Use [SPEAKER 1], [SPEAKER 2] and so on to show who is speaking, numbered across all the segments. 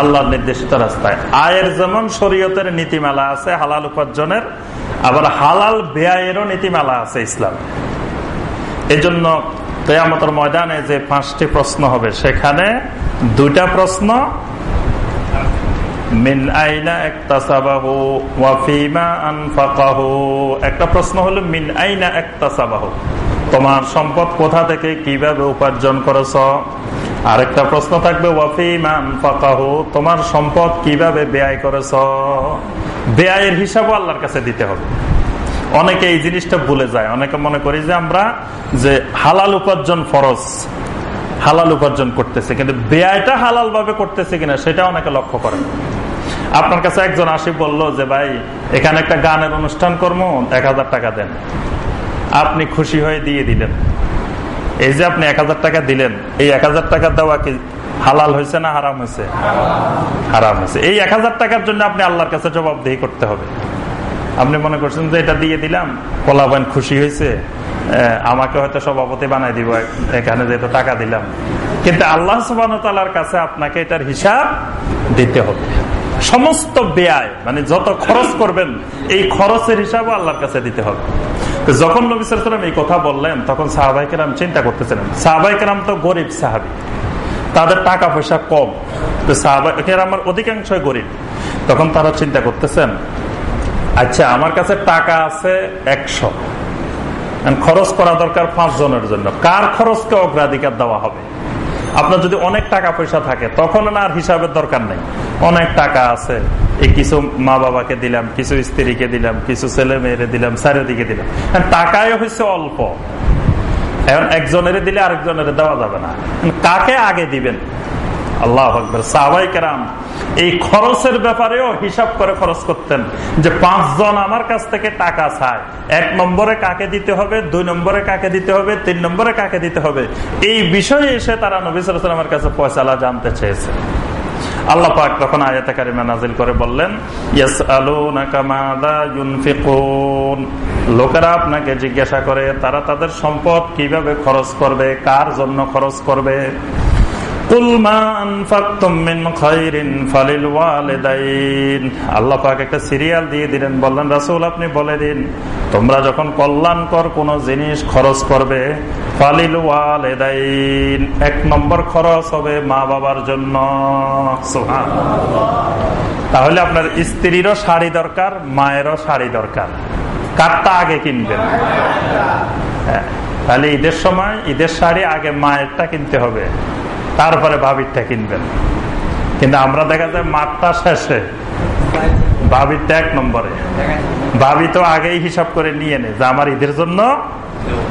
[SPEAKER 1] আল্লাহর নির্দেশিত রাস্তায়। আয়ের যেমন শরীয়তের নীতিমালা আছে, হালাল উপার্জনের, আবার হালাল ব্যয়েরও নীতিমালা আছে ইসলাম। এই জন্য কেয়ামতের ময়দানে যে পাঁচটি প্রশ্ন হবে, সেখানে দুইটা প্রশ্ন, মিন আইনা আনফাকাহু। একটা প্রশ্ন হলো, মিন আইনা তোমার সম্পদ কোথা থেকে কীভাবে উপার্জন করেছ? আরেকটা প্রশ্ন থাকবে তোমার সম্পদ কীভাবে ব্যয় করেছ? ব্যয়ের হিসাবও আল্লাহর কাছে দিতে হবে। অনেকে এই জিনিসটা ভুলে যায়। অনেকে মনে করি যে আমরা যে হালাল উপার্জন ফরজ, হালাল উপার্জন করতেছে, কিন্তু ব্যয়টা হালাল ভাবে করতেছে কিনা সেটা অনেকে লক্ষ্য করে আপনার কাছে একজন আসি বলল যে, ভাই, এখানে একটা গানের অনুষ্ঠান কর্ম, এক হাজার টাকা দেন। আপনি খুশি হয়ে দিয়ে দিলেন। এই যে আপনি এক হাজার টাকা দিলেন, এই এক হাজার টাকা দেওয়া কি হালাল হয়েছে না হারাম হয়েছে? হারাম হয়েছে। এই এক হাজার টাকার জন্য আপনি আল্লাহর কাছে জবাবদেহি করতে হবে। আপনি মনে করছেন যে এটা দিয়ে দিলাম কলাবান খুশি হয়েছে আমাকে হয়তো সভাপতি বানাই দিব, এখানে যেহেতু টাকা দিলাম। কিন্তু আল্লাহ সুবাহর কাছে আপনাকে এটার হিসাব দিতে হবে। সমস্ত ব্যয় মানে যত খরচ করবেন, এই খরচের হিসাবও আল্লাহর কাছে দিতে হবে। যখন নবী সালাম এই কথা বললেন, তখন সাহাবাই কেরাম চিন্তা করতেছিলেন সাহাবাই কেরাম তো গরিব সাহাবি, তাদের টাকা পয়সা কম, তো সাহাবাই আমার অধিকাংশই গরিব। তখন তারা চিন্তা করতেছেন আচ্ছা আমার কাছে টাকা আছে একশো খরচ করা দরকার পাঁচ জনের জন্য, কার খরচকে অগ্রাধিকার দেওয়া হবে? আপনার যদি অনেক টাকা পয়সা থাকে, তখন আর হিসাবের দরকার নেই, অনেক টাকা আছে এই কিছু মা বাবাকে দিলাম, কিছু স্ত্রীকে দিলাম, কিছু ছেলে মেয়েরে দিলাম, চারিদিকে দিলাম। টাকায় হচ্ছে অল্প। এখন একজনের দিলে আরেকজনের দেওয়া যাবে না। কাকে আগে দিবেন? আল্লাহ আকবর। সাহবাই কেরাম এই খরচের ব্যাপারেও হিসাব করে খরচ করতেন যে পাঁচজন আমার কাছ থেকে টাকা চায়। এক নম্বরে কাকে দিতে হবে, দুই নম্বরে কাকে দিতে হবে, তিন নম্বরে কাকে দিতে হবে? এই বিষয়ে এসে তারা নবী সালামের কাছে পয়সালা জানতে চেয়েছে। আল্লাহ পাক তখন আয়াতাকারী নাজিল করে বললেন লোকেরা আপনাকে জিজ্ঞাসা করে, তারা তাদের সম্পদ কীভাবে খরচ করবে? কার জন্য খরচ করবে? আল্লাহ পাক একটা সিরিয়াল দিয়ে দিলেন, বললেন, রাসুল, আপনি বলে দিন, তোমরা যখন কল্যাণকর কোন জিনিস খরচ করবে ফালিল ওয়ালেদাইন এক নম্বর খরচ হবে মা বাবার জন্য। তাহলে আপনার স্ত্রীরও শাড়ি দরকার, মায়েরও শাড়ি দরকার। কারটা আগে কিনবেন। হ্যাঁ তাহলে ঈদের সময় ঈদের শাড়ি আগে মায়েরটা কিনতে হবে। তারপরে ভাবিরটা কিনবেন। কিন্তু আমরা দেখা যায় মাঠটা শেষে ভাবিরটা এক নম্বরে। ভাবি তো আগেই হিসাব করে নিয়ে নে যে আমার ঈদের জন্য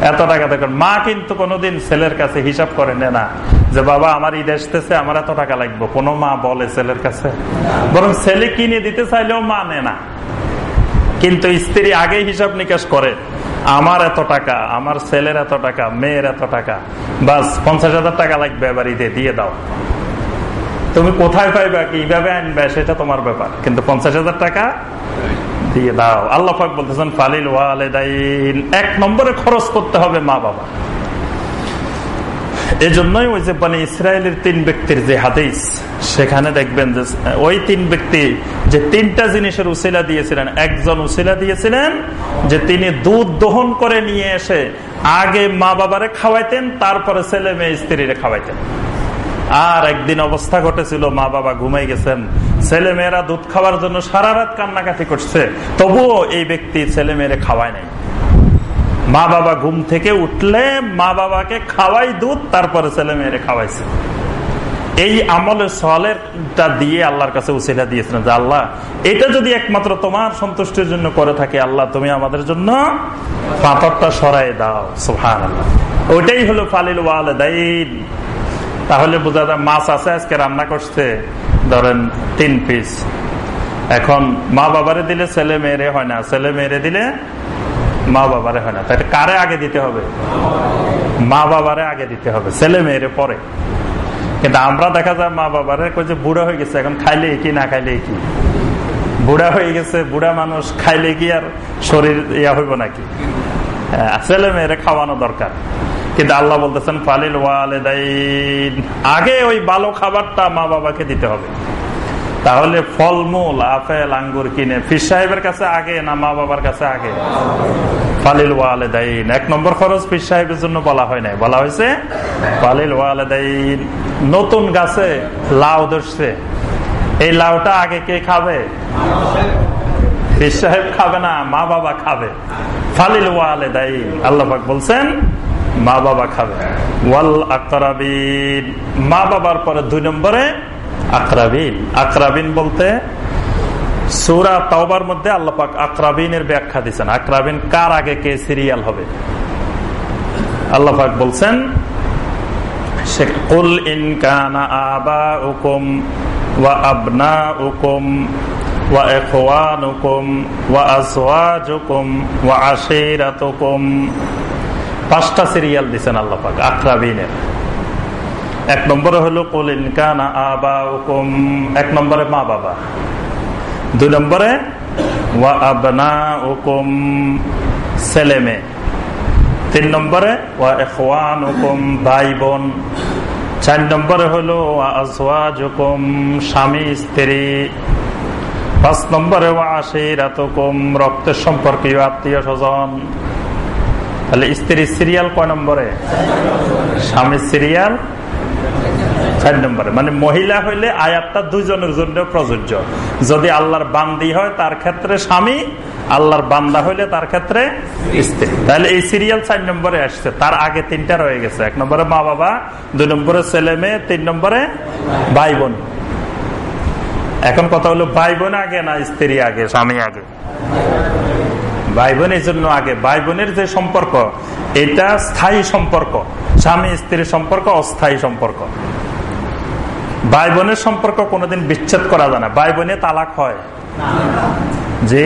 [SPEAKER 1] এত টাকা দেখেন মা কিন্তু কোনোদিন ছেলের কাছে হিসাব করে নে না যে বাবা আমার ঈদ আসতেছে, আমার এত টাকা লাগবে। কোনো মা বলে ছেলের কাছে। বরং ছেলে কিনে দিতে চাইলেও মা নে না। কিন্তু স্ত্রী আগেই হিসাব নিকাশ করে। আমার এত টাকা, আমার ছেলের এত টাকা, মেয়ের এত টাকা, বাস পঞ্চাশ হাজার টাকা লাগবে বাড়িতে, দিয়ে দাও। তুমি কোথায় পাইবা, কীভাবে আনবে, সেটা তোমার ব্যাপার। কিন্তু পঞ্চাশ হাজার টাকা দিয়ে দাও। আল্লাহ বলতেছেন, ফালিল ওয়ালেদাইন। এক নম্বরে খরচ করতে হবে মা বাবা এজন্যই ওই যে মানে ইসরায়েলের তিন ব্যক্তির যে হাদিস, সেখানে দেখবেন যে, ওই তিন ব্যক্তি যে তিনটা জিনিসের উসিলা দিয়েছিলেন, একজন উসিলা দিয়েছিলেন যে তিনি দুধ দহন করে নিয়ে এসে আগে মা বাবারে খাওয়াইতেন, তারপরে ছেলে মেয়ে স্ত্রীরে খাওয়াইতেন। আর একদিন অবস্থা ঘটেছিল, মা বাবা ঘুমাই গেছেন, ছেলে মেয়েরা দুধ খাওয়ার জন্য সারা রাত কান্নাকাটি করছে, তবুও এই ব্যক্তি ছেলে মেয়েরে খাওয়ায় নাই। মা বাবা ঘুম থেকে উঠলে মা বাবাকে খাওয়াই দুধ, তারপরে ছেলে মেয়েরে খাওয়াইছে। এই আমলের সলেরটা দিয়ে আল্লাহর কাছে উচিলা দিয়েছিলেন যে, আল্লাহ, এটা যদি একমাত্র তোমার সন্তুষ্টির জন্য করে থাকে, আল্লাহ, তুমি আমাদের জন্য পাথরটা সরাই দাও। সোহান ওইটাই হলো ফালিল ওয়াল তাহলে বোঝা যায় মাছ আছে, আজকে রান্না করছে, ধরেন তিন পিস। এখন মা বাবারে দিলে ছেলে মেয়েরে হয় না। ছেলে মেয়েরে দিলে মা বাবারে হয় না। তাই কারে আগে দিতে হবে? মা বাবারে আগে দিতে হবে, ছেলে মেয়েরে পরে। কিন্তু আমরা দেখা যায় মা বাবারে যে বুড়া হয়ে গেছে, এখন খাইলে কি না খাইলে কি বুড়া হয়ে গেছে, বুড়া মানুষ খাইলে কি আর শরীর ইয়া হইব নাকি? ছেলে মেয়েরে খাওয়ানো দরকার। কিন্তু আল্লাহ বলতেছেন, ফালিল ওয়ালেদাইন। আগে ওই ভালো খাবারটা মা বাবাকে দিতে হবে। তাহলে ফলমূল আপেল, আঙ্গুর কিনে ফির সাহেবের কাছে আগে না মা বাবার কাছে আগে? ফালিল ওয়ালেদাইন। এক নম্বর খরচ ফির সাহেবের জন্য বলা হয় নাই। বলা হয়েছে, ফালিল ওয়ালেদাইন, নতুন গাছে লাউ ধরছে। এই লাউটা আগে কে খাবে? ফির সাহেব খাবে না, মা বাবা খাবে। ফালিল ওয়ালেদাইন। আল্লাহ বলছেন, মা বাবা খাবে। ওয়াল আকরাবিন। মা বাবার পরে দুই নম্বরে আকরাবিন। আকরাবিন বলতে সুরা তাওবার মধ্যে আল্লাপাক আকরাবিনের ব্যাখ্যা দিচ্ছেন আকরাবিন কার আগে কে সিরিয়াল হবে? আল্লাপাক বলছেন আল্লাপাক আক্রাবিনের। এক নম্বরে হলো কলিন কানা আবা হুকুম এক নম্বরে, মা বাবা। দুই নম্বরে, ওয়া আবনা তিন নম্বরে, ওয়া হুকুম ভাই বোন। চার নম্বরে হলো হুকুম স্বামী, স্ত্রী। পাঁচ নম্বরে, ওয়া আশিরাত হুকুম রক্তের সম্পর্কীয় আত্মীয় স্বজন। তাহলে স্ত্রী সিরিয়াল কয় নম্বরে? স্বামী সিরিয়াল চার নম্বরে। মানে মহিলা হইলে আয়াতটা দুইজনের জন্য প্রযোজ্য। যদি আল্লাহর বান্দি হয়, তার ক্ষেত্রে স্বামী, আল্লাহর বান্দা হইলে তার ক্ষেত্রে স্ত্রী। তাহলে এই সিরিয়াল চার নম্বরে আসছে। তার আগে তিনটা রয়ে গেছে। এক নম্বরে মা বাবা দুই নম্বরে ছেলে মেয়ে তিন নম্বরে ভাই বোন এখন কথা হলো ভাই বোন আগে না স্ত্রী আগে, স্বামী আগে? ভাই বোনের জন্য আগে। ভাই বোনের যে সম্পর্ক, এটা স্থায়ী সম্পর্ক। স্বামী স্ত্রীর সম্পর্ক, অস্থায়ী সম্পর্ক। ভাই বোনের সম্পর্ক কোনোদিন বিচ্ছেদ করা যায় না। ভাই বোনে তালাক হয়। জি?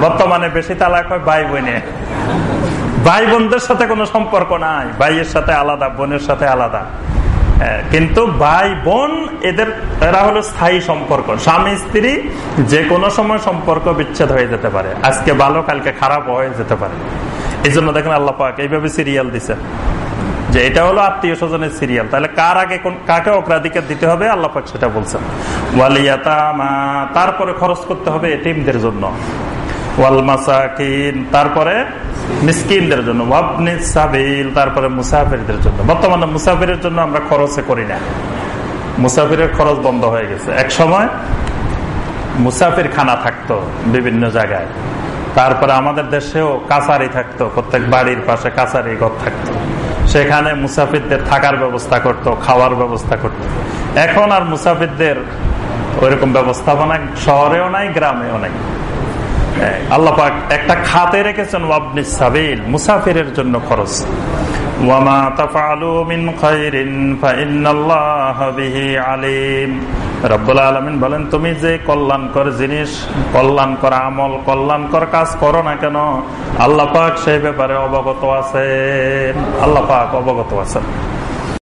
[SPEAKER 1] বর্তমানে বেশি তালাক হয় ভাই বোনে ভাই বোনদের সাথে কোনো সম্পর্ক নাই। ভাইয়ের সাথে আলাদা, বোনের সাথে আলাদা। কিন্তু ভাই বোন এদের, এরা হলো স্থায়ী সম্পর্ক। স্বামী, স্ত্রী যে কোনো সময় সম্পর্ক বিচ্ছেদ হয়ে যেতে পারে। আজকে ভালো, কালকে খারাপ হয়ে যেতে পারে। এই জন্য দেখেন আল্লাহ পাক এইভাবে সিরিয়াল দিছে। যে এটা হলো আত্মীয় স্বজনের সিরিয়াল। তাহলে কার আগে কাকে অগ্রাধিকার দিতে হবে? আল্লাহ পাক সেটা বলছেন। ওয়ালিয়াতামা, তারপরে খরচ করতে হবে এটিমদের জন্য। ওয়াল মাসাকিন, তারপরে মিসকিনদের জন্য। ওয়াবনি সাবিল, তারপরে মুসাফিরদের জন্য। বর্তমানে মুসাফিরের জন্য আমরা খরচে করি না। মুসাফিরের খরচ বন্ধ হয়ে গেছে। এক সময় মুসাফির খানা থাকতো বিভিন্ন জায়গায়। তারপরে আমাদের দেশেও কাছারি থাকতো। প্রত্যেক বাড়ির পাশে কাছারি ঘর থাকতো। সেখানে মুসাফিরদের থাকার ব্যবস্থা করত, খাওয়ার ব্যবস্থা করত। এখন আর মুসাফিরদের ওইরকম ব্যবস্থাপনা শহরেও নাই, গ্রামেও নাই। আল্লাপাক একটা খাতে রেখেছেন, ওয়াবনি সাবিল, মুসাফিরের জন্য খরচ। ওয়ামা তাফালু মিন খাইরিন, ফাইন্নাল্লাহ বিহি আলিম। রব্বুল আলমিন বলেন, তুমি যে কল্যাণকর জিনিস, কল্যাণকর আমল, কল্যাণকর কাজ করো না কেন, আল্লাহ পাক সেই ব্যাপারে অবগত আছে আল্লাহ পাক অবগত আছেন।